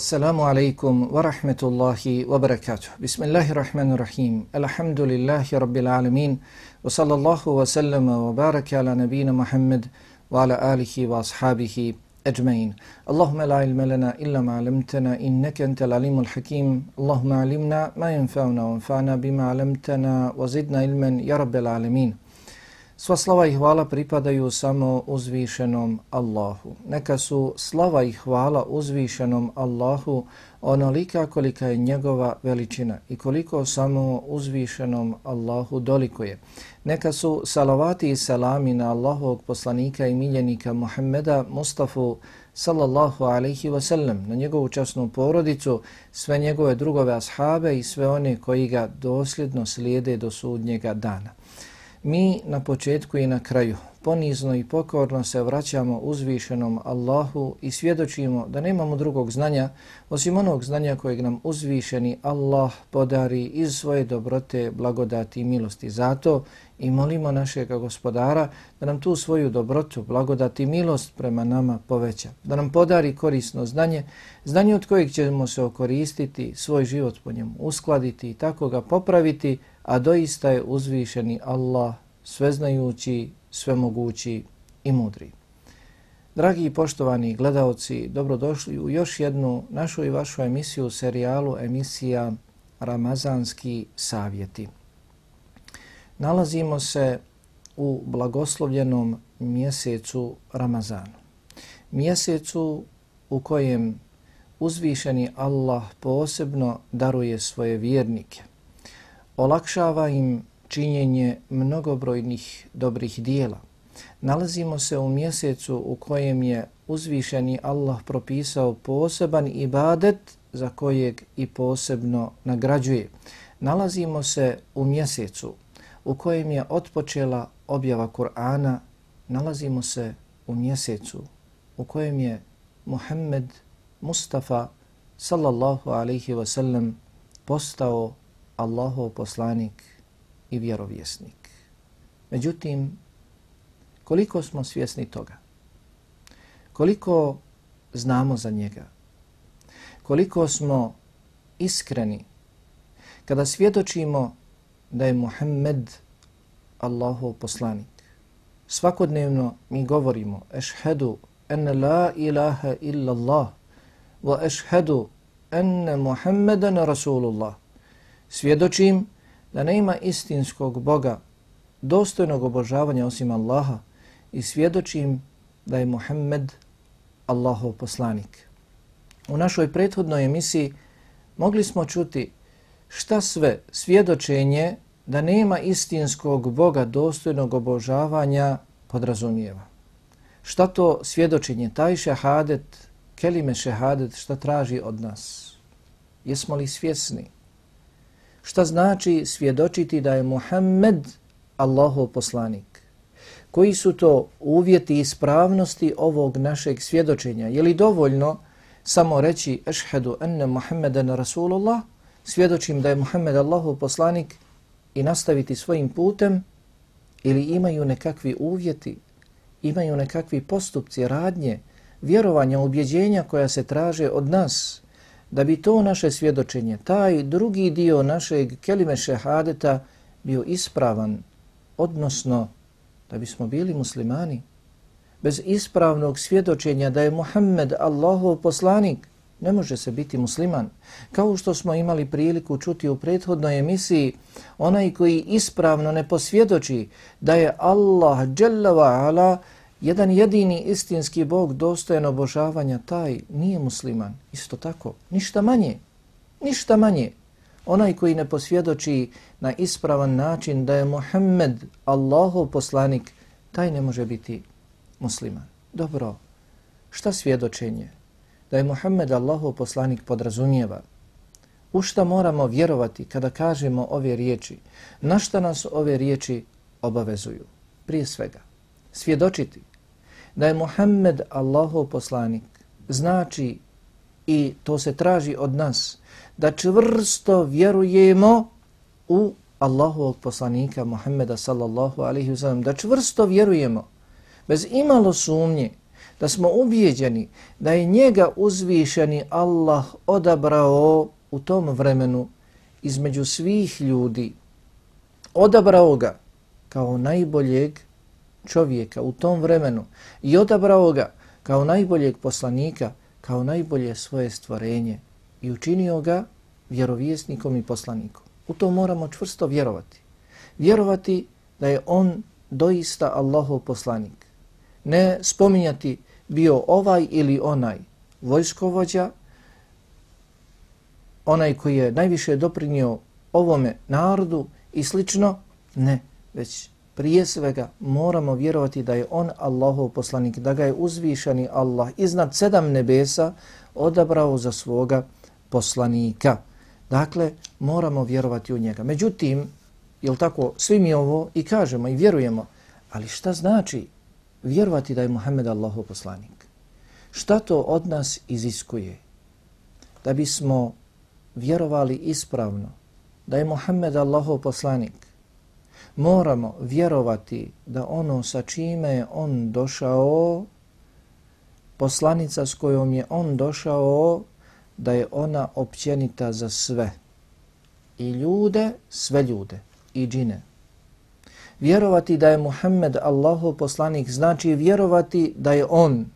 Assalamu alaikum wa rahmetullahi wa barakatuh. Bismillahirrahmanirrahim. Alhamdulillahi rabbil alamin. Wa sallallahu wa sallama wa baraka ala nabina Muhammad wa ala alihi wa ashabihi ajmain. Allahumma la ilma lana illa ma alamtana innaka antal alimul hakim. Allahumma alimna ma yanfa'una wa anfa'na bima alamtana wa zidna ilman ya rabbil alamin. Sva slava i hvala pripadaju samo uzvišenom Allahu. Neka su slava i hvala uzvišenom Allahu onolika kolika je njegova veličina i koliko samo uzvišenom Allahu dolikuje. Neka su salavati i salami na Allahovog poslanika i miljenika Muhammeda Mustafa sallallahu alaihi wa sallam, na njegovu časnu porodicu, sve njegove drugove ashabe i sve one koji ga dosljedno slijede do sudnjega dana. Mi na početku i na kraju ponizno i pokorno se vraćamo uzvišenom Allahu i svjedočimo da nemamo drugog znanja osim onog znanja kojeg nam uzvišeni Allah podari iz svoje dobrote, blagodati i milosti. Zato i molimo našeg gospodara da nam tu svoju dobrotu, blagodati i milost prema nama poveća. Da nam podari korisno znanje, znanje od kojeg ćemo se okoristiti, svoj život po njemu uskladiti i tako ga popraviti, a doista je uzvišeni Allah sveznajući, svemogući i mudri. Dragi i poštovani gledaoci, dobrodošli u još jednu našu i vašu emisiju u serijalu emisija Ramazanski savjeti. Nalazimo se u blagoslovljenom mjesecu Ramazanu. Mjesecu u kojem uzvišeni Allah posebno daruje svoje vjernike olakšava im činjenje mnogobrojnih dobrih dijela. Nalazimo se u mjesecu u kojem je uzvišeni Allah propisao poseban ibadet za kojeg i posebno nagrađuje. Nalazimo se u mjesecu u kojem je otpočela objava Kur'ana. Nalazimo se u mjesecu u kojem je Muhammed Mustafa sallallahu alaihi wasallam postao Allahov poslanik i vjerovjesnik. Međutim, koliko smo svjesni toga? Koliko znamo za njega? Koliko smo iskreni kada svjedočimo da je Muhammed Allahov poslanik? Svakodnevno mi govorimo ešhedu en la ilaha illa Allah wa ešhedu enne Muhammeden Rasulullah Svjedočim da nema istinskog Boga dostojnog obožavanja osim Allaha i svjedočim da je Muhammed Allahov poslanik. U našoj prethodnoj emisiji mogli smo čuti šta sve svjedočenje da nema istinskog Boga dostojnog obožavanja podrazumijeva. Šta to svjedočenje, taj šehadet, kelime šehadet, šta traži od nas? Jesmo li svjesni? Šta znači svjedočiti da je Muhammed Allahov poslanik? Koji su to uvjeti ispravnosti ovog našeg svjedočenja? Je li dovoljno samo reći ešhedu enne Muhammeden Rasulullah, svjedočim da je Muhammed Allahov poslanik i nastaviti svojim putem? Ili imaju nekakvi uvjeti, imaju nekakvi postupci, radnje, vjerovanja, ubjeđenja koja se traže od nas – da bi to naše svjedočenje, taj drugi dio našeg kelime šehadeta bio ispravan, odnosno da bismo bili muslimani, bez ispravnog svjedočenja da je Muhammed Allahov poslanik, ne može se biti musliman. Kao što smo imali priliku čuti u prethodnoj emisiji, onaj koji ispravno ne posvjedoči da je Allah, Jalla wa ala, jedan jedini istinski Bog dostojan obožavanja, taj nije musliman. Isto tako, ništa manje, ništa manje. Onaj koji ne posvjedoči na ispravan način da je Muhammed Allahov poslanik, taj ne može biti musliman. Dobro, šta svjedočenje? Da je Muhammed Allahov poslanik podrazumijeva. U šta moramo vjerovati kada kažemo ove riječi? Na šta nas ove riječi obavezuju? Prije svega, svjedočiti da je Muhammed Allahov poslanik, znači i to se traži od nas, da čvrsto vjerujemo u Allahovog poslanika Muhammeda sallallahu alaihi wasallam, da čvrsto vjerujemo, bez imalo sumnje, da smo ubijeđeni da je njega uzvišeni Allah odabrao u tom vremenu između svih ljudi, odabrao ga kao najboljeg čovjeka u tom vremenu i odabrao ga kao najboljeg poslanika, kao najbolje svoje stvorenje i učinio ga vjerovjesnikom i poslanikom. U to moramo čvrsto vjerovati. Vjerovati da je on doista Allahov poslanik. Ne spominjati bio ovaj ili onaj vojskovođa, onaj koji je najviše doprinio ovome narodu i slično, ne, već prije svega moramo vjerovati da je on Allahov poslanik, da ga je uzvišeni Allah iznad sedam nebesa odabrao za svoga poslanika. Dakle, moramo vjerovati u njega. Međutim, jel tako, svi mi ovo i kažemo i vjerujemo, ali šta znači vjerovati da je Muhammed Allahov poslanik? Šta to od nas iziskuje? Da bismo vjerovali ispravno da je Muhammed Allahov poslanik, moramo vjerovati da ono sa čime je on došao, poslanica s kojom je on došao, da je ona općenita za sve. I ljude, sve ljude, i džine. Vjerovati da je Muhammed Allahov poslanik znači vjerovati da je on,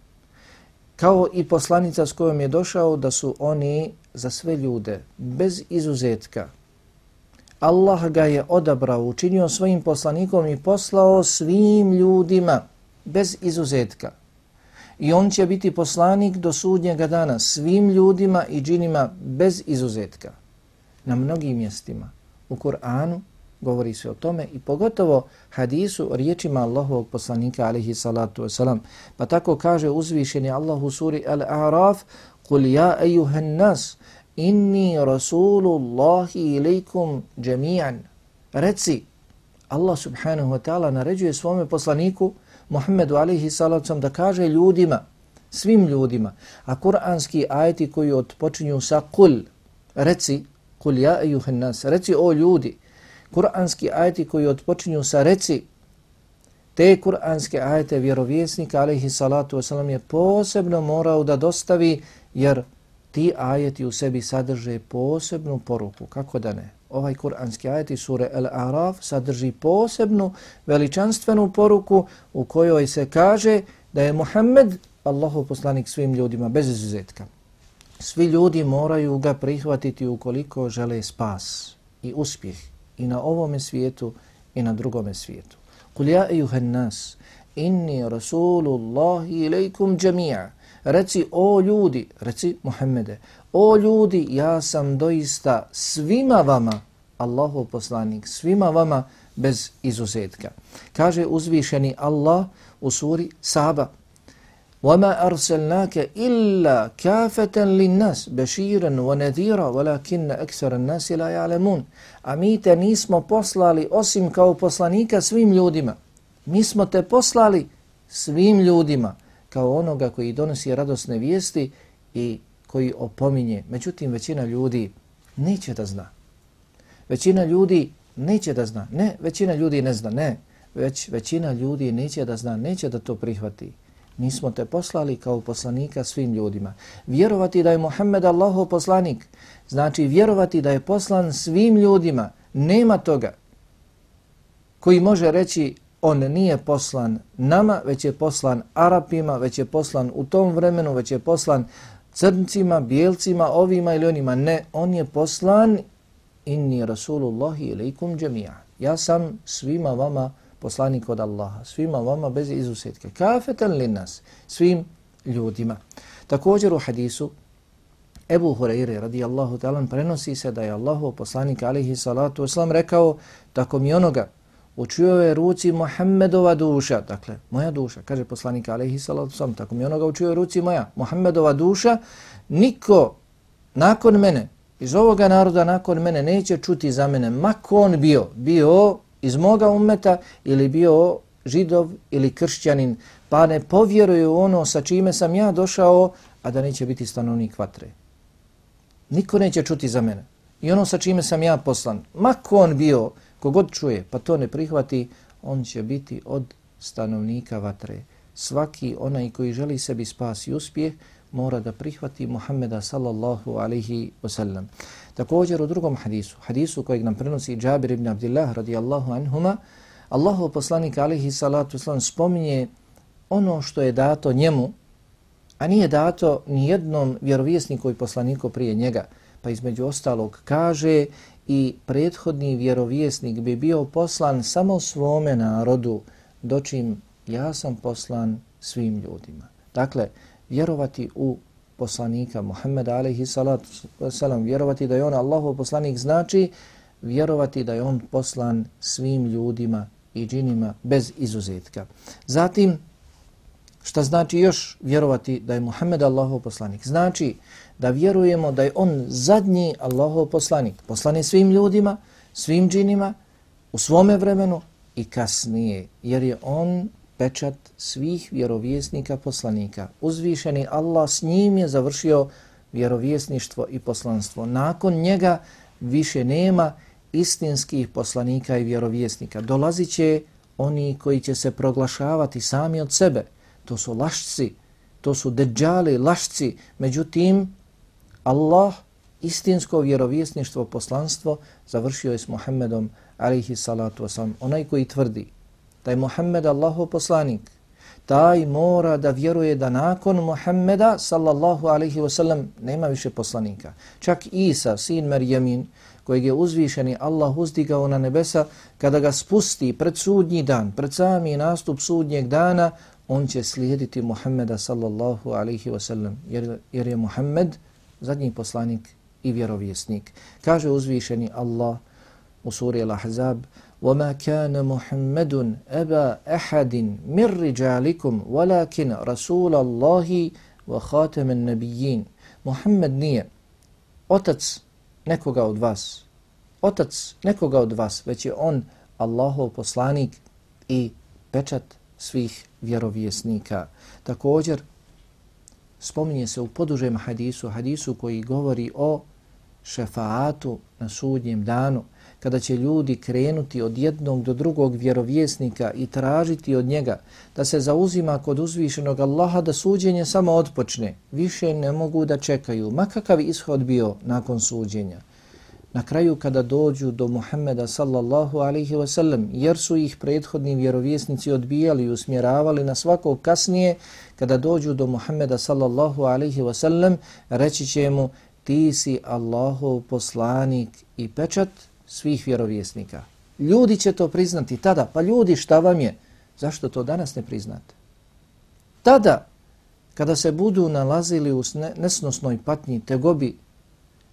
kao i poslanica s kojom je došao, da su oni za sve ljude, bez izuzetka. Allah ga je odabrao, učinio svojim poslanikom i poslao svim ljudima, bez izuzetka. I on će biti poslanik do sudnjega dana svim ljudima i džinima bez izuzetka. Na mnogim mjestima u Kur'anu govori se o tome i pogotovo hadisu o riječima Allahovog poslanika alihi salatu wasalam. Pa tako kaže uzvišeni Allah u suri Al-A'raf قُلْ يَا أَيُّهَا النَّاسِ inni rasulullahi ilaikum jami'an. Reci, Allah subhanahu wa ta'ala naređuje svome poslaniku Muhammedu alaihi salacom da kaže ljudima, svim ljudima, a kuranski ajeti koji odpočinju sa kul, reci, kul ja ejuhen nas, reci o ljudi, kuranski ajeti koji odpočinju sa reci, te kuranske ajete vjerovjesnika alaihi salatu wasalam je posebno morao da dostavi jer ti ajeti u sebi sadrže posebnu poruku. Kako da ne? Ovaj kuranski ajeti sure Al-Araf sadrži posebnu veličanstvenu poruku u kojoj se kaže da je Muhammed Allahov poslanik svim ljudima bez izuzetka. Svi ljudi moraju ga prihvatiti ukoliko žele spas i uspjeh i na ovome svijetu i na drugome svijetu. Kul ja ejuhan nas, inni rasulullahi ilaikum džemija Reci, o ljudi, reci Muhammede, o ljudi, ja sam doista svima vama, Allahu poslanik, svima vama bez izuzetka. Kaže uzvišeni Allah u suri Saba, وَمَا أَرْسَلْنَاكَ إِلَّا كَافَةً لِلنَّاسِ بَشِيرًا وَنَذِيرًا وَلَكِنَّ أَكْثَرَ النَّاسِ لَا يَعْلَمُونَ A mi te nismo poslali osim kao poslanika svim ljudima. Mi smo te poslali svim ljudima kao onoga koji donosi radosne vijesti i koji opominje. Međutim, većina ljudi neće da zna. Većina ljudi neće da zna. Ne, većina ljudi ne zna, ne. Već većina ljudi neće da zna, neće da to prihvati. Nismo te poslali kao poslanika svim ljudima. Vjerovati da je Muhammed Allahov poslanik, znači vjerovati da je poslan svim ljudima, nema toga koji može reći on nije poslan nama, već je poslan Arapima, već je poslan u tom vremenu, već je poslan crncima, bijelcima, ovima ili onima. Ne, on je poslan inni rasulullahi ilaikum džemija. Ja sam svima vama poslanik od Allaha, svima vama bez izusetke. Kafetan li nas, svim ljudima. Također u hadisu Ebu Hureyre radijallahu talan prenosi se da je Allahu poslanik alihi salatu oslam rekao tako mi onoga u je ruci Muhammedova duša, dakle, moja duša, kaže poslanik alaihi salatu sam, tako mi onoga u čijoj ruci moja, Muhammedova duša, niko nakon mene, iz ovoga naroda nakon mene, neće čuti za mene, mako on bio, bio iz moga umeta ili bio židov ili kršćanin, pa ne povjeruju ono sa čime sam ja došao, a da neće biti stanovnik vatre. Niko neće čuti za mene. I ono sa čime sam ja poslan, mako on bio, Kogod čuje pa to ne prihvati, on će biti od stanovnika vatre. svaki onaj koji želi sebi spas i uspjeh mora da prihvati Muhammeda sallallahu alaihi wasallam. Također u drugom hadisu, hadisu kojeg nam prenosi Džabir ibn Abdillah radijallahu anhuma, Allahu poslanik alaihi salatu wasallam spominje ono što je dato njemu, a nije dato ni jednom vjerovjesniku i poslaniku prije njega, pa između ostalog kaže i prethodni vjerovjesnik bi bio poslan samo svome narodu, dočim ja sam poslan svim ljudima. Dakle, vjerovati u poslanika Muhammeda alaihi salatu salam, vjerovati da je on Allahov poslanik znači vjerovati da je on poslan svim ljudima i džinima bez izuzetka. Zatim, šta znači još vjerovati da je Muhammed Allahov poslanik? Znači da vjerujemo da je on zadnji Allahov poslanik, poslani svim ljudima, svim džinima, u svome vremenu i kasnije, jer je on pečat svih vjerovjesnika poslanika. Uzvišeni Allah s njim je završio vjerovjesništvo i poslanstvo. Nakon njega više nema istinskih poslanika i vjerovjesnika. Dolazit će oni koji će se proglašavati sami od sebe. To su lašci, to su deđali, lašci. Međutim, Allah, istinsko vjerovjesništvo, poslanstvo, završio je s Muhammedom, alihi salatu wasalam. Onaj koji tvrdi da je Muhammed Allahov poslanik, taj mora da vjeruje da nakon Muhammeda sallallahu alaihi wasallam nema više poslanika. Čak Isa, sin Marjamin, kojeg je uzvišeni Allah uzdigao na nebesa, kada ga spusti pred sudnji dan, pred sami nastup sudnjeg dana, on će slijediti Muhammeda sallallahu alaihi wasallam, jer, jer je Muhammed zadnji poslanik i vjerovjesnik. Kaže uzvišeni Allah u suri Al-Ahzab, وما كان محمد أبا أحد من رجالكم ولكن رسول الله وخاتم النبيين محمد nije otac nekoga od vas otac nekoga od vas već je on Allahov poslanik i pečat svih vjerovjesnika također spominje se u podužem hadisu hadisu koji govori o šefaatu na sudnjem danu kada će ljudi krenuti od jednog do drugog vjerovjesnika i tražiti od njega da se zauzima kod uzvišenog Allaha da suđenje samo odpočne, više ne mogu da čekaju, makakav ishod bio nakon suđenja. Na kraju kada dođu do Muhammeda sallallahu alaihi wasallam, jer su ih prethodni vjerovjesnici odbijali i usmjeravali na svako kasnije, kada dođu do Muhammeda sallallahu alaihi wasallam, reći će mu ti si Allahov poslanik i pečat svih vjerovjesnika. Ljudi će to priznati tada. Pa ljudi, šta vam je? Zašto to danas ne priznate? Tada, kada se budu nalazili u nesnosnoj patnji tegobi,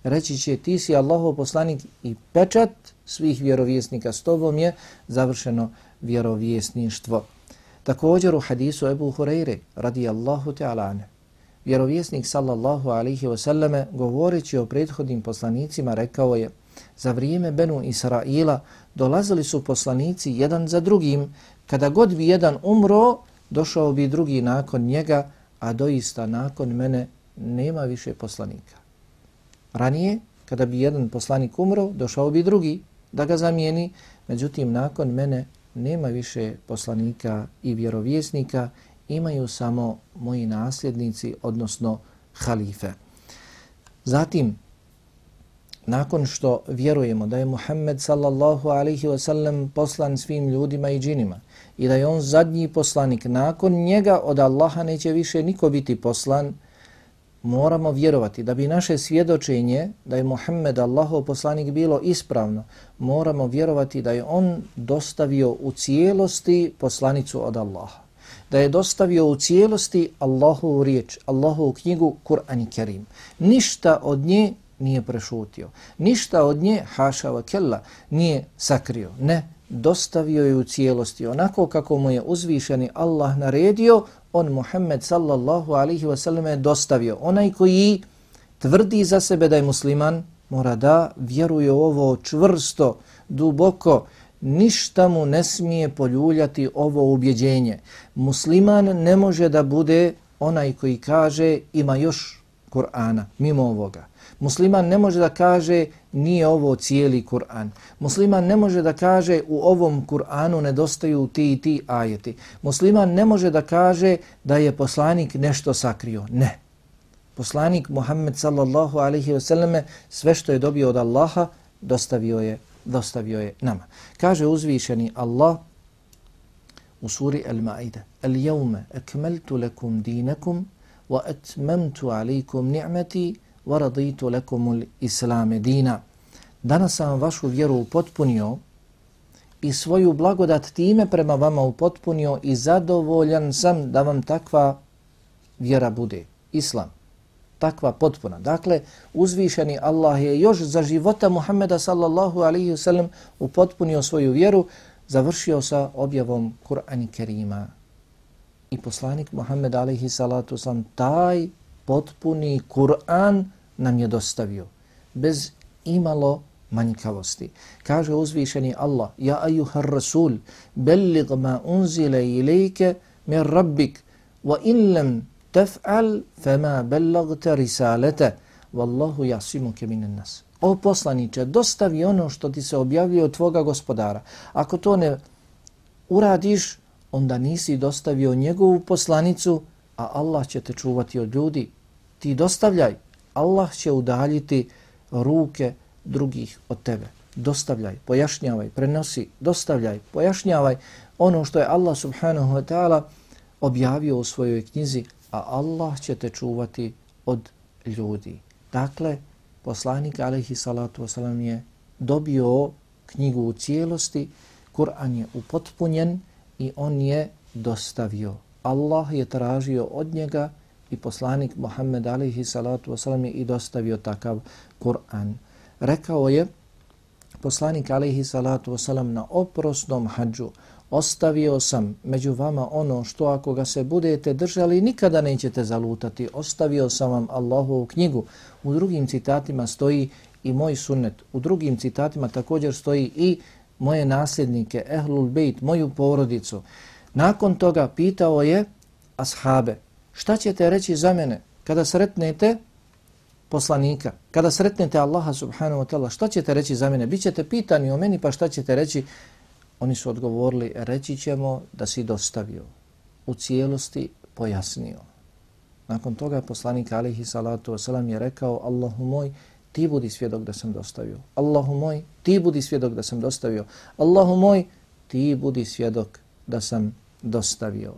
reći će ti si Allahov poslanik i pečat svih vjerovjesnika s tobom je završeno vjerovjesništvo. Također u hadisu Ebu Hureyre radijallahu ta'ala ane, vjerovjesnik sallallahu alaihi wasallame govoreći o prethodnim poslanicima rekao je za vrijeme Benu Israila dolazili su poslanici jedan za drugim. Kada god bi jedan umro, došao bi drugi nakon njega, a doista nakon mene nema više poslanika. Ranije, kada bi jedan poslanik umro, došao bi drugi da ga zamijeni, međutim nakon mene nema više poslanika i vjerovjesnika, imaju samo moji nasljednici, odnosno halife. Zatim, nakon što vjerujemo da je Muhammed sallallahu alaihi wa sallam poslan svim ljudima i džinima i da je on zadnji poslanik, nakon njega od Allaha neće više niko biti poslan, moramo vjerovati da bi naše svjedočenje da je Muhammed Allahov poslanik bilo ispravno, moramo vjerovati da je on dostavio u cijelosti poslanicu od Allaha. Da je dostavio u cijelosti Allahovu riječ, Allahovu knjigu Kur'an i Kerim. Ništa od nje nije prešutio. Ništa od nje, haša wa kella, nije sakrio. Ne, dostavio je u cijelosti. Onako kako mu je uzvišeni Allah naredio, on Muhammed sallallahu alihi wasallam je dostavio. Onaj koji tvrdi za sebe da je musliman, mora da vjeruje ovo čvrsto, duboko, ništa mu ne smije poljuljati ovo ubjeđenje. Musliman ne može da bude onaj koji kaže ima još Kur'ana, mimo ovoga. Musliman ne može da kaže nije ovo cijeli Kur'an. Musliman ne može da kaže u ovom Kur'anu nedostaju ti i ti ajeti. Musliman ne može da kaže da je poslanik nešto sakrio. Ne. Poslanik Muhammed sallallahu alaihi wasallam sve što je dobio od Allaha dostavio je, dostavio je nama. Kaže uzvišeni Allah u suri Al-Ma'ida Al-jawme akmeltu lakum dinakum wa atmamtu alaikum ni'mati wa لَكُمُ الْإِسْلَامِ دِينَ. Danas sam vašu vjeru upotpunio i svoju blagodat time prema vama upotpunio i zadovoljan sam da vam takva vjera bude. Islam. Takva potpuna. Dakle, uzvišeni Allah je još za života Muhammeda sallallahu alaihi wasallam upotpunio svoju vjeru, završio sa objavom Kur'ani Kerima. I poslanik Muhammed alaihi salatu sam taj potpuni Kur'an nam je dostavio. Bez imalo manjkavosti. Kaže uzvišeni Allah, Ja ajuhar rasul, bellig ma unzile ilike mir rabbik, wa in lam taf'al fama risalete, wallahu jasimuke minen nas. O poslaniče, dostavi ono što ti se objavio od tvoga gospodara. Ako to ne uradiš, onda nisi dostavio njegovu poslanicu, a Allah će te čuvati od ljudi. Ti dostavljaj, Allah će udaljiti ruke drugih od tebe. Dostavljaj, pojašnjavaj, prenosi, dostavljaj, pojašnjavaj ono što je Allah subhanahu wa ta'ala objavio u svojoj knjizi, a Allah će te čuvati od ljudi. Dakle, poslanik alaihi salatu wasalam je dobio knjigu u cijelosti, Kur'an je upotpunjen i on je dostavio. Allah je tražio od njega i poslanik Muhammed alihi salatu wasalam je i dostavio takav Kur'an. Rekao je poslanik alihi salatu wasalam na oprosnom hađu, ostavio sam među vama ono što ako ga se budete držali nikada nećete zalutati. Ostavio sam vam Allahovu knjigu. U drugim citatima stoji i moj sunnet. U drugim citatima također stoji i moje nasljednike, ehlul bejt, moju porodicu. Nakon toga pitao je ashabe, šta ćete reći za mene kada sretnete poslanika, kada sretnete Allaha subhanahu wa ta'ala, šta ćete reći za mene? Bićete pitani o meni, pa šta ćete reći? Oni su odgovorili, reći ćemo da si dostavio, u cijelosti pojasnio. Nakon toga poslanik alihi salatu wasalam je rekao, Allahu moj, ti budi svjedok da sam dostavio. Allahu moj, ti budi svjedok da sam dostavio. Allahu moj, ti budi svjedok da sam dostavio.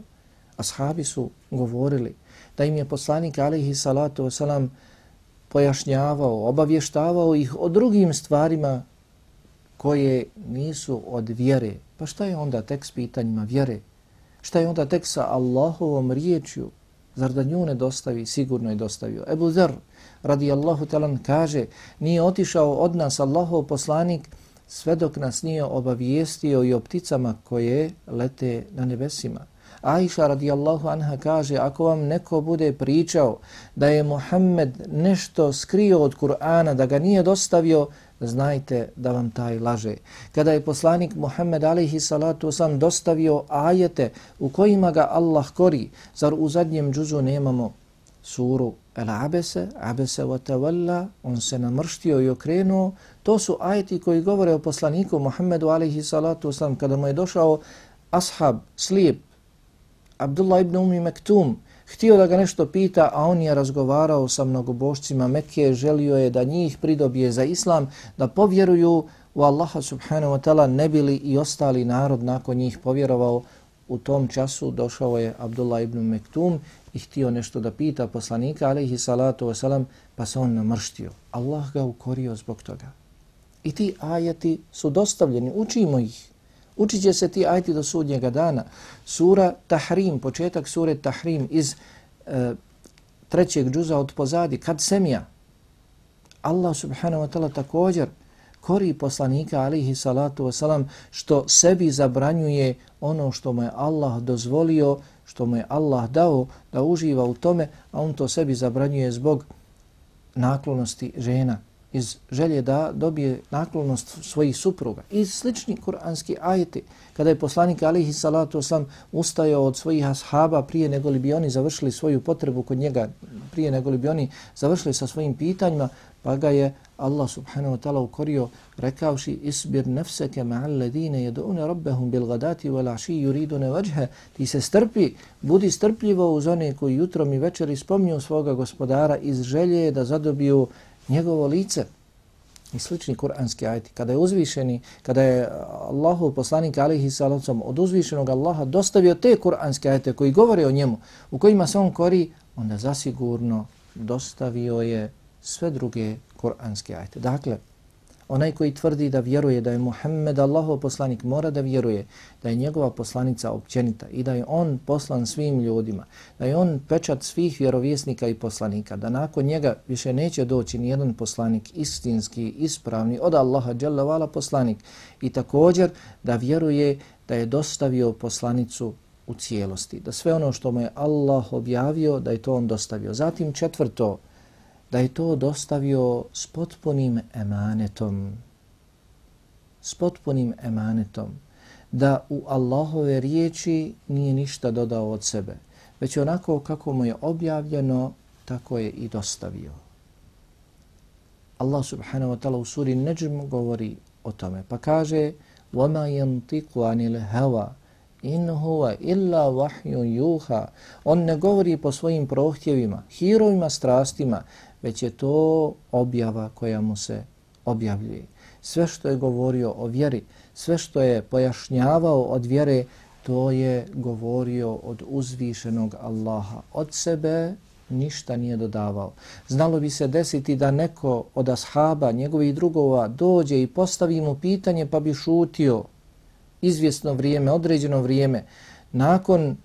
Ashabi su govorili da im je poslanik alihi salatu wasalam pojašnjavao, obavještavao ih o drugim stvarima koje nisu od vjere. Pa šta je onda tek s pitanjima vjere? Šta je onda tek sa Allahovom riječju? Zar da nju ne dostavi? Sigurno je dostavio. Ebu Zer, radijallahu talan, kaže, nije otišao od nas Allahov poslanik sve dok nas nije obavijestio i o pticama koje lete na nebesima. Aisha radijallahu anha kaže, ako vam neko bude pričao da je Muhammed nešto skrio od Kur'ana, da ga nije dostavio, znajte da vam taj laže. Kada je poslanik Muhammed alaihi salatu sam dostavio ajete u kojima ga Allah kori, zar u zadnjem džuzu nemamo suru El Abese, Abese wa tawalla, on se namrštio i okrenuo, to su ajeti koji govore o poslaniku Muhammedu alaihi salatu wasalam kada mu je došao ashab, slijep, Abdullah ibn Umi Mektum, htio da ga nešto pita, a on je razgovarao sa mnogobošcima Mekke, želio je da njih pridobije za islam, da povjeruju u Allaha subhanahu wa ta'ala, ne bili i ostali narod nakon njih povjerovao. U tom času došao je Abdullah ibn Mektum i htio nešto da pita poslanika, alaihi salatu wasalam, pa se on namrštio. Allah ga ukorio zbog toga. I ti ajati su dostavljeni, učimo ih. Učit će se ti ajti do sudnjega dana. Sura Tahrim, početak sure Tahrim iz e, trećeg džuza od pozadi, kad semija. Allah subhanahu wa ta'ala također kori poslanika alihi salatu wasalam što sebi zabranjuje ono što mu je Allah dozvolio, što mu je Allah dao da uživa u tome, a on to sebi zabranjuje zbog naklonosti žena iz želje da dobije naklonost svojih supruga. I slični kuranski ajeti, kada je poslanik alihi salatu osam ustajao od svojih ashaba prije nego li bi oni završili svoju potrebu kod njega, prije nego li bi oni završili sa svojim pitanjima, Pa ga je Allah subhanahu wa ta'ala ukorio rekavši isbir nefseke ma'al ladine jedu'une rabbehum bil gadati wal aši yuridune vajhe. Ti se strpi, budi strpljivo uz one koji jutrom i večeri spomnju svoga gospodara iz želje da zadobiju njegovo lice i slični kuranski ajti, kada je uzvišeni, kada je Allahu poslanik alihi salacom od uzvišenog Allaha dostavio te kuranske ajte koji govore o njemu, u kojima se on kori, onda zasigurno dostavio je sve druge kuranske ajte. Dakle, Onaj koji tvrdi da vjeruje da je Muhammed Allahov poslanik mora da vjeruje da je njegova poslanica općenita i da je on poslan svim ljudima, da je on pečat svih vjerovjesnika i poslanika, da nakon njega više neće doći ni jedan poslanik istinski, ispravni od Allaha dželavala poslanik i također da vjeruje da je dostavio poslanicu u cijelosti, da sve ono što mu je Allah objavio da je to on dostavio. Zatim četvrto, da je to dostavio s potpunim emanetom, s potpunim emanetom, da u Allahove riječi nije ništa dodao od sebe, već onako kako mu je objavljeno, tako je i dostavio. Allah subhanahu wa ta'ala u suri Najm govori o tome, pa kaže وَمَا يَنْتِقُ عَنِ الْهَوَا in huwa illa wahyu yuha on ne govori po svojim prohtjevima hirovima strastima već je to objava koja mu se objavljuje. Sve što je govorio o vjeri, sve što je pojašnjavao od vjere, to je govorio od uzvišenog Allaha. Od sebe ništa nije dodavao. Znalo bi se desiti da neko od ashaba, njegovih drugova, dođe i postavi mu pitanje pa bi šutio izvjesno vrijeme, određeno vrijeme. Nakon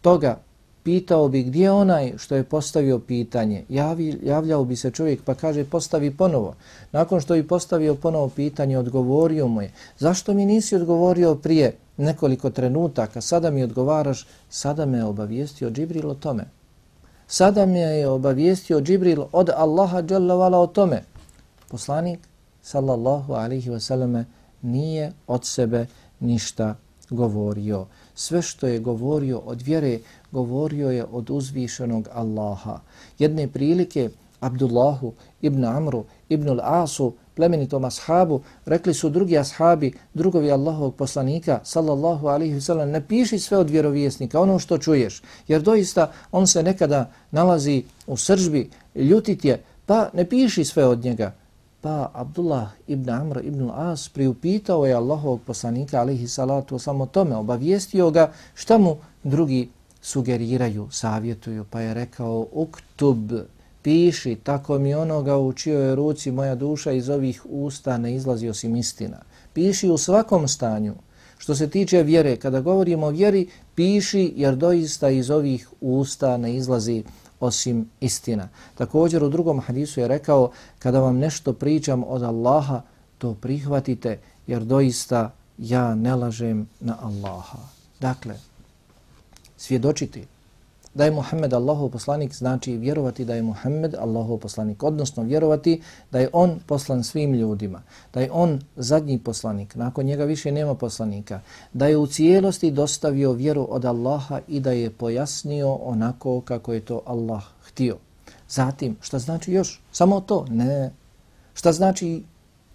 toga pitao bi gdje onaj što je postavio pitanje. Javi, javljao bi se čovjek pa kaže postavi ponovo. Nakon što je postavio ponovo pitanje, odgovorio mu je. Zašto mi nisi odgovorio prije nekoliko trenutaka? Sada mi odgovaraš, sada me je obavijestio Džibril o tome. Sada me je obavijestio Džibril od Allaha dželavala o tome. Poslanik, sallallahu alihi wasallame, nije od sebe ništa govorio. Sve što je govorio od vjere, govorio je od uzvišenog Allaha. Jedne prilike Abdullahu ibn Amru ibn al-Asu, plemenitom ashabu, rekli su drugi ashabi, drugovi Allahovog poslanika, sallallahu alaihi sallam, ne piši sve od vjerovjesnika, ono što čuješ, jer doista on se nekada nalazi u sržbi, ljutit je, pa ne piši sve od njega. Pa Abdullah ibn Amr ibn al-As priupitao je Allahovog poslanika, alaihi salatu, samo tome, obavijestio ga šta mu drugi sugeriraju, savjetuju, pa je rekao uktub, piši, tako mi onoga u čijoj ruci moja duša iz ovih usta ne izlazi osim istina. Piši u svakom stanju. Što se tiče vjere, kada govorimo o vjeri, piši jer doista iz ovih usta ne izlazi osim istina. Također u drugom hadisu je rekao, kada vam nešto pričam od Allaha, to prihvatite jer doista ja ne lažem na Allaha. Dakle, svjedočiti da je Muhammed Allahov poslanik znači vjerovati da je Muhammed Allahov poslanik, odnosno vjerovati da je on poslan svim ljudima, da je on zadnji poslanik, nakon njega više nema poslanika, da je u cijelosti dostavio vjeru od Allaha i da je pojasnio onako kako je to Allah htio. Zatim, šta znači još? Samo to? Ne. Šta znači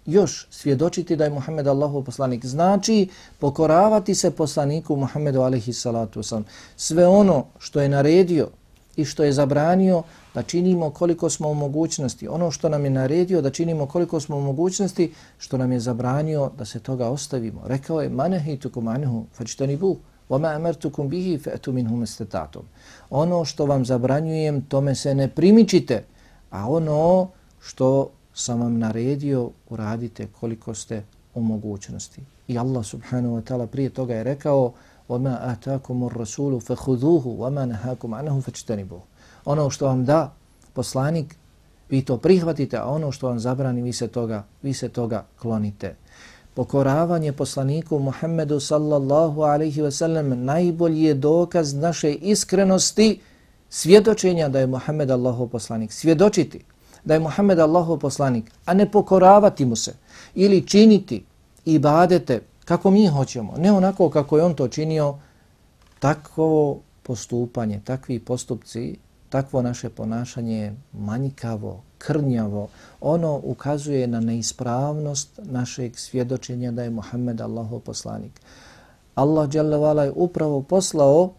još svjedočiti da je Muhammed Allahov poslanik. Znači pokoravati se poslaniku Muhammedu alaihi salatu wasalam. Sve ono što je naredio i što je zabranio da činimo koliko smo u mogućnosti. Ono što nam je naredio da činimo koliko smo u mogućnosti, što nam je zabranio da se toga ostavimo. Rekao je, manehitukum anehu fačtani buh. وَمَا أَمَرْتُكُمْ بِهِ فَأْتُ مِنْهُمْ اسْتَتَاتُمْ Ono što vam zabranjujem, tome se ne primičite, a ono što sam vam naredio, uradite koliko ste u mogućnosti. I Allah subhanahu wa ta'ala prije toga je rekao وَمَا آتَاكُمُ الرَّسُولُ فَخُذُوهُ وَمَا نَهَاكُمْ عَنَهُ فَچْتَنِبُهُ Ono što vam da poslanik, vi to prihvatite, a ono što vam zabrani, vi se toga, vi se toga klonite. Pokoravanje poslaniku Muhammedu sallallahu alaihi ve sellem najbolji je dokaz naše iskrenosti svjedočenja da je Muhammed Allahov poslanik. Svjedočiti da je Muhammed Allahov poslanik, a ne pokoravati mu se ili činiti ibadete kako mi hoćemo, ne onako kako je on to činio, takvo postupanje, takvi postupci, takvo naše ponašanje je manjkavo, krnjavo. Ono ukazuje na neispravnost našeg svjedočenja da je Muhammed Allahov poslanik. Allah dželle je upravo poslao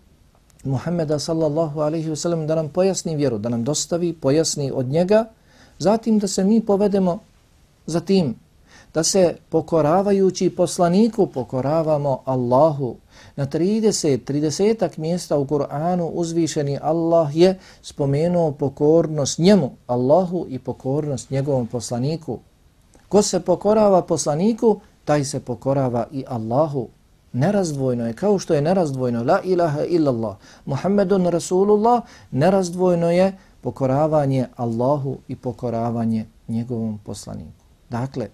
Muhammeda sallallahu alaihi wasallam da nam pojasni vjeru, da nam dostavi, pojasni od njega, zatim da se mi povedemo za tim, da se pokoravajući poslaniku pokoravamo Allahu. Na 30, 30 mjesta u Kur'anu uzvišeni Allah je spomenuo pokornost njemu, Allahu i pokornost njegovom poslaniku. Ko se pokorava poslaniku, taj se pokorava i Allahu nerazdvojno je, kao što je nerazdvojno la ilaha illallah, Muhammedun Rasulullah, nerazdvojno je pokoravanje Allahu i pokoravanje njegovom poslaniku. Dakle,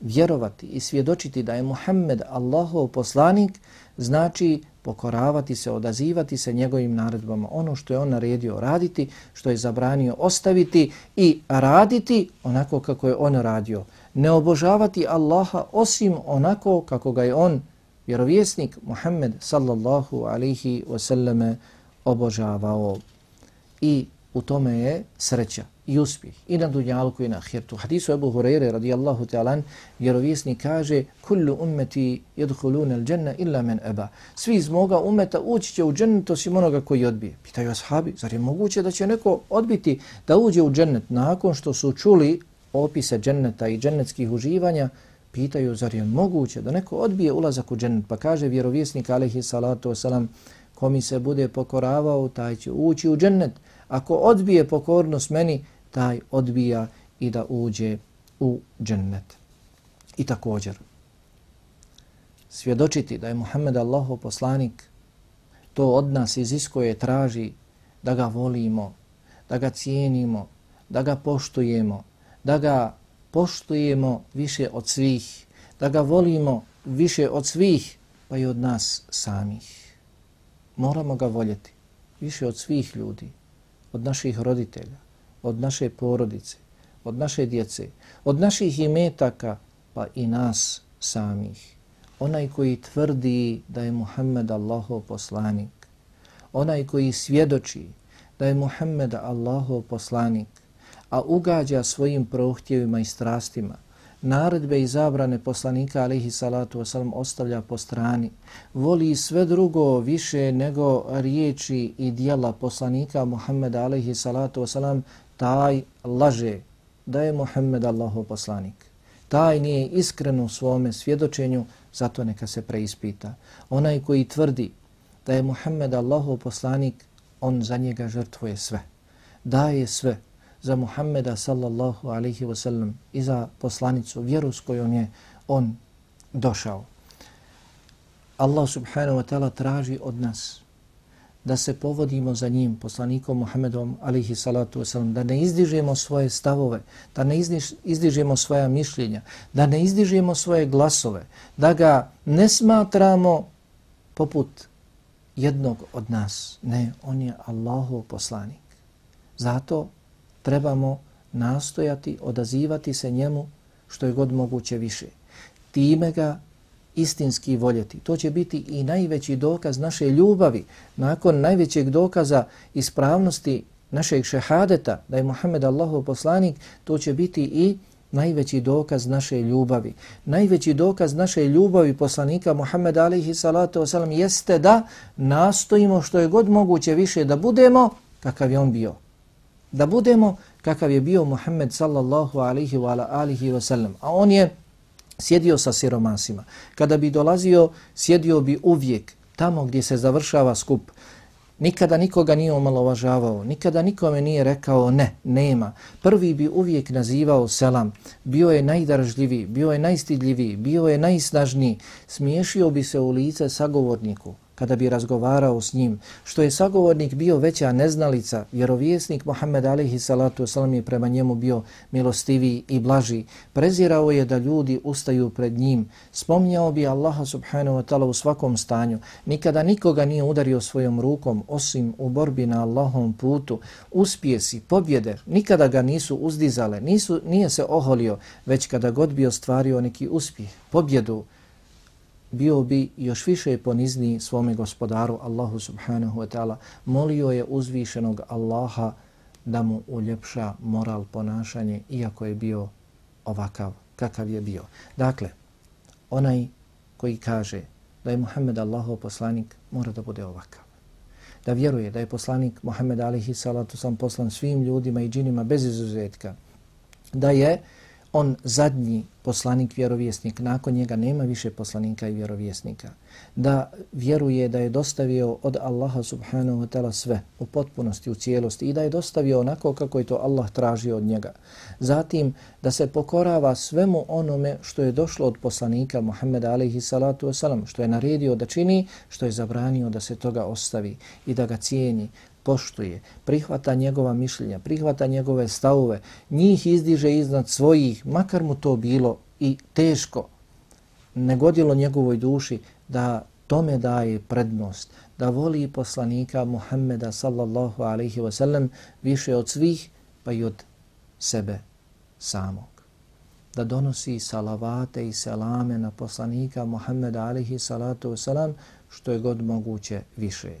vjerovati i svjedočiti da je Muhammed Allahov poslanik znači pokoravati se, odazivati se njegovim naredbama. Ono što je on naredio raditi, što je zabranio ostaviti i raditi onako kako je on radio. Ne obožavati Allaha osim onako kako ga je on vjerovjesnik Muhammed sallallahu alaihi wasallame, obožavao. I u tome je sreća i uspjeh i na dunjalku i na hirtu. Hadisu Ebu Hureyre radijallahu ta'alan vjerovjesnik kaže kullu ummeti jedhulune al illa men eba. Svi iz moga umeta ući će u džennet osim onoga koji odbije. Pitaju ashabi, zar je moguće da će neko odbiti da uđe u džennet nakon što su čuli opise dženneta i džennetskih uživanja pitaju zar je moguće da neko odbije ulazak u džennet, pa kaže vjerovjesnik alaihi salatu wasalam, komi se bude pokoravao, taj će ući u džennet. Ako odbije pokornost meni, taj odbija i da uđe u džennet. I također, svjedočiti da je Muhammed Allahov poslanik, to od nas iziskuje traži da ga volimo, da ga cijenimo, da ga poštujemo, da ga poštujemo više od svih, da ga volimo više od svih, pa i od nas samih. Moramo ga voljeti više od svih ljudi, od naših roditelja, od naše porodice, od naše djece, od naših imetaka, pa i nas samih. Onaj koji tvrdi da je Muhammed Allahov poslanik, onaj koji svjedoči da je Muhammed Allahov poslanik, a ugađa svojim prohtjevima i strastima, naredbe i zabrane poslanika alihi salatu wasalam ostavlja po strani, voli sve drugo više nego riječi i dijela poslanika Muhammeda alihi salatu wasalam, taj laže da je Muhammed Allahov poslanik. Taj nije iskren u svome svjedočenju, zato neka se preispita. Onaj koji tvrdi da je Muhammed Allahov poslanik, on za njega žrtvuje sve. Daje sve za Muhammeda sallallahu alaihi wasallam i za poslanicu, vjeru s kojom je on došao. Allah subhanahu wa ta'ala traži od nas da se povodimo za njim, poslanikom Muhammedom alaihi salatu wasalam, da ne izdižemo svoje stavove, da ne izdižemo svoja mišljenja, da ne izdižemo svoje glasove, da ga ne smatramo poput jednog od nas. Ne, on je Allahov poslanik. Zato trebamo nastojati, odazivati se njemu što je god moguće više. Time ga istinski voljeti. To će biti i najveći dokaz naše ljubavi. Nakon najvećeg dokaza ispravnosti našeg šehadeta, da je Muhammed Allahov poslanik, to će biti i najveći dokaz naše ljubavi. Najveći dokaz naše ljubavi poslanika Muhammed alaihi salatu wasalam jeste da nastojimo što je god moguće više da budemo kakav je on bio da budemo kakav je bio Muhammed sallallahu alihi wa alihi wa sallam. A on je sjedio sa siromasima. Kada bi dolazio, sjedio bi uvijek tamo gdje se završava skup. Nikada nikoga nije omalovažavao, nikada nikome nije rekao ne, nema. Prvi bi uvijek nazivao selam, bio je najdražljiviji, bio je najstidljiviji, bio je najsnažniji, smiješio bi se u lice sagovorniku, kada bi razgovarao s njim, što je sagovornik bio veća neznalica, vjerovjesnik Muhammed alihi salatu wasalam je prema njemu bio milostiviji i blaži, prezirao je da ljudi ustaju pred njim, spomnjao bi Allaha subhanahu wa ta'ala u svakom stanju, nikada nikoga nije udario svojom rukom, osim u borbi na Allahom putu, uspjesi, pobjede, nikada ga nisu uzdizale, nisu, nije se oholio, već kada god bi ostvario neki uspjeh, pobjedu, bio bi još više ponizni svome gospodaru Allahu subhanahu wa ta'ala. Molio je uzvišenog Allaha da mu uljepša moral ponašanje iako je bio ovakav kakav je bio. Dakle, onaj koji kaže da je Muhammed Allahov poslanik mora da bude ovakav. Da vjeruje da je poslanik Muhammed alihi salatu sam poslan svim ljudima i džinima bez izuzetka. Da je on zadnji poslanik vjerovjesnik, nakon njega nema više poslanika i vjerovjesnika, da vjeruje da je dostavio od Allaha subhanahu wa ta'ala sve u potpunosti, u cijelosti i da je dostavio onako kako je to Allah tražio od njega. Zatim da se pokorava svemu onome što je došlo od poslanika Muhammeda alaihi salatu wasalam, što je naredio da čini, što je zabranio da se toga ostavi i da ga cijeni, poštuje, prihvata njegova mišljenja, prihvata njegove stavove, njih izdiže iznad svojih, makar mu to bilo i teško, ne godilo njegovoj duši da tome daje prednost, da voli poslanika Muhammeda sallallahu alaihi wa sallam više od svih pa i od sebe samog. Da donosi salavate i selame na poslanika Muhammeda alaihi salatu wa sallam što je god moguće više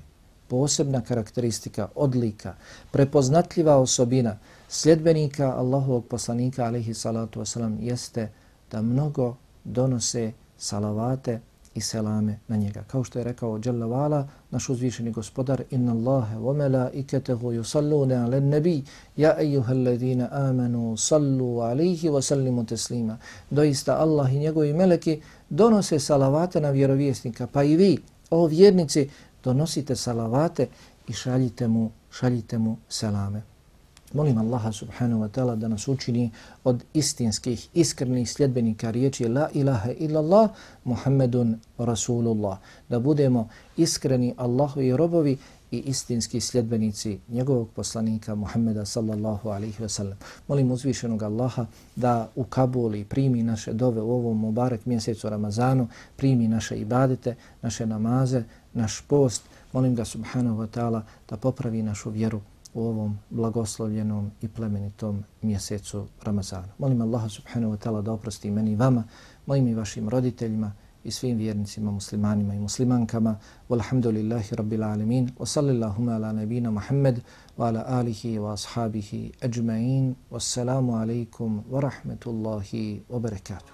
posebna karakteristika, odlika, prepoznatljiva osobina sljedbenika Allahovog poslanika alaihi salatu wasalam jeste da mnogo donose salavate i selame na njega. Kao što je rekao Jalla Vala, naš uzvišeni gospodar, inna Allahe wa melaiketehu yusallune ale nebi, ja ejuhel ladina amanu sallu alihi wa sallimu teslima. Doista Allah i njegovi meleki donose salavate na vjerovjesnika, pa i vi, o vjernici, donosite salavate i šaljite mu, šaljite mu selame. Molim Allaha subhanahu wa ta'ala da nas učini od istinskih, iskrenih sljedbenika riječi La ilaha illallah Muhammedun Rasulullah. Da budemo iskreni Allahovi robovi i istinski sljedbenici njegovog poslanika Muhammeda sallallahu alaihi wa sallam. Molim uzvišenog Allaha da u Kabuli primi naše dove u ovom Mubarak mjesecu Ramazanu, primi naše ibadete, naše namaze, naš post. Molim ga subhanahu wa ta'ala da popravi našu vjeru u ovom blagoslovljenom i plemenitom mjesecu Ramazana. Molim Allaha subhanahu wa ta'ala da oprosti meni i vama, mojim i vašim roditeljima i svim vjernicima, muslimanima i muslimankama. Walhamdulillahi rabbil alemin. Wa sallillahuma ala nabina Muhammad wa ala alihi wa ashabihi ajma'in. Wassalamu alaikum wa rahmetullahi wa barakatuh.